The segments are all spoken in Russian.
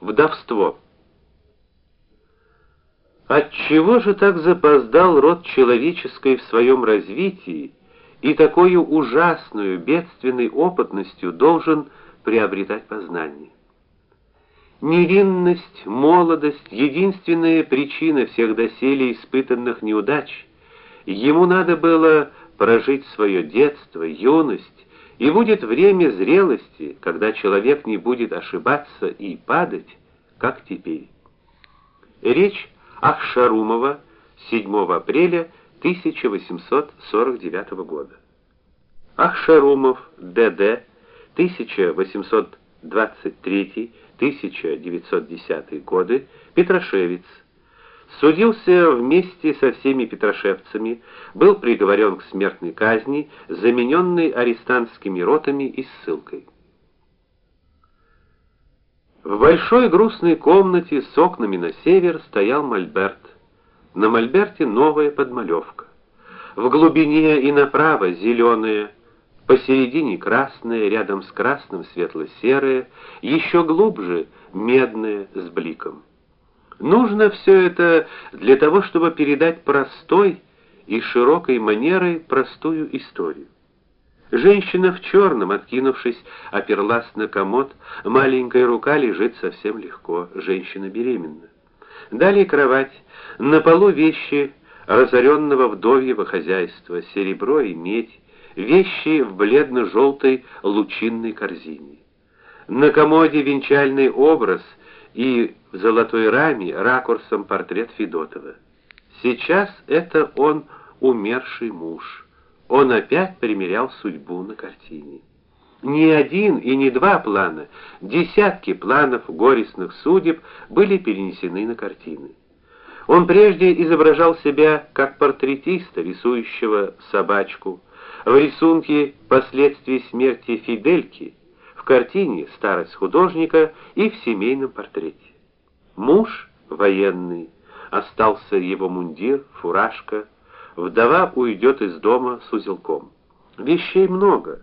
Вдовство. Отчего же так запоздал род человеческий в своем развитии и такую ужасную бедственной опытностью должен приобретать познание? Невинность, молодость единственная причина всех доселе испытанных неудач. Ему надо было прожить свое детство, юность, и будет время зрелости, когда человек не будет ошибаться и падать, как теперь. Речь Ахшарумова 7 апреля 1849 года. Ахшарумов ДД 1823-1910 годы, Петрошевец Судился вместе со всеми петрошевцами, был приговорен к смертной казни, замененный арестантскими ротами и ссылкой. В большой грустной комнате с окнами на север стоял мольберт. На мольберте новая подмалевка. В глубине и направо зеленая, посередине красная, рядом с красным светло-серая, еще глубже медная с бликом. Нужно все это для того, чтобы передать простой и широкой манерой простую историю. Женщина в черном, откинувшись, оперлась на комод, маленькая рука лежит совсем легко, женщина беременна. Далее кровать, на полу вещи разоренного вдовьего хозяйства, серебро и медь, вещи в бледно желтой лучинной корзине. На комоде венчальный образ и золотой раме ракурсом портрет Федотова. Сейчас это он умерший муж. Он опять примерял судьбу на картине. Не один и не два плана, десятки планов горестных судеб были перенесены на картины. Он прежде изображал себя как портретиста, рисующего собачку, в рисунке последствий смерти Фидельки, в картине Старость художника и в семейном портрете. Муж военный, остался его мундир, фуражка. Вдова уйдет из дома с узелком. Вещей много.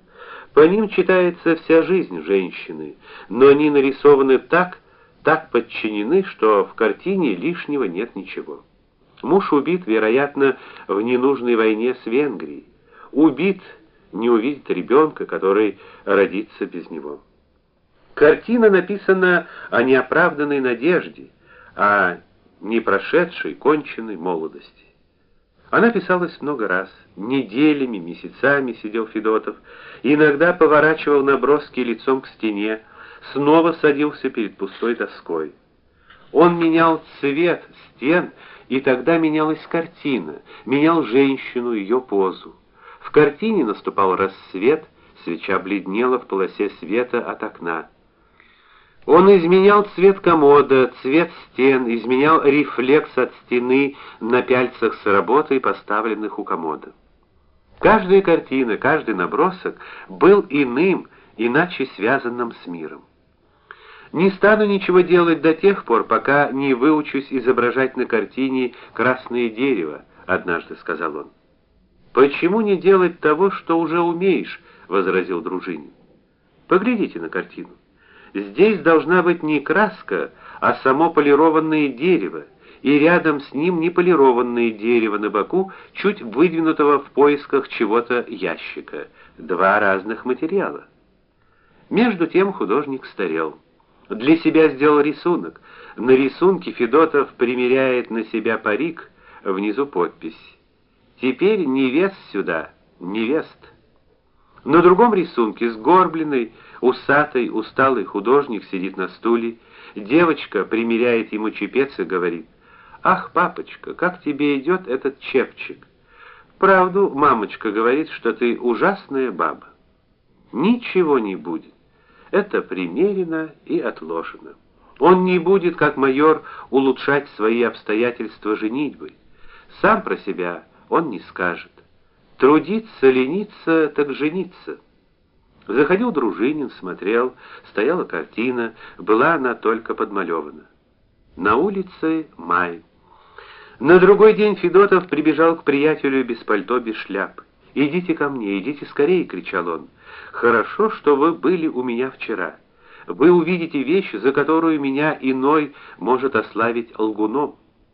По ним читается вся жизнь женщины, но они нарисованы так, так подчинены, что в картине лишнего нет ничего. Муж убит, вероятно, в ненужной войне с Венгрией. Убит, не увидит ребенка, который родится без него. Картина написана о неоправданной надежде, о не прошедшей, конченной молодости. Она писалась много раз, неделями, месяцами сидел Федотов, иногда поворачивал наброски лицом к стене, снова садился перед пустой доской. Он менял цвет стен, и тогда менялась картина, менял женщину, ее позу. В картине наступал рассвет, свеча бледнела в полосе света от окна. Он изменял цвет комода, цвет стен, изменял рефлекс от стены на пяльцах с работой, поставленных у комода. Каждая картина, каждый набросок был иным, иначе связанным с миром. Не стану ничего делать до тех пор, пока не выучусь изображать на картине красное дерево, однажды сказал он. Почему не делать того, что уже умеешь, возразил Дружинин. Поглядите на картину. Здесь должна быть не краска, а само полированное дерево, и рядом с ним не полированное дерево на боку, чуть выдвинутого в поисках чего-то ящика. Два разных материала. Между тем художник старел. Для себя сделал рисунок. На рисунке Федотов примеряет на себя парик, внизу подпись: "Теперь невест сюда, невест". На другом рисунке сгорбленный, усатый, усталый художник сидит на стуле, девочка примеряет ему чепец и говорит: "Ах, папочка, как тебе идет этот чепчик?" "Правду, мамочка говорит, что ты ужасная баба". Ничего не будет. Это примерено и отложено. Он не будет, как майор, улучшать свои обстоятельства женитьбой. Сам про себя он не скажет. Трудиться, лениться, так жениться. Заходил Дружинин, смотрел, стояла картина, была она только подмалевана. На улице май. На другой день Федотов прибежал к приятелю без пальто, без шляпы. "Идите ко мне, идите скорее", кричал он. "Хорошо, что вы были у меня вчера. вы увидите вещь, за которую меня иной может ославить лгуном.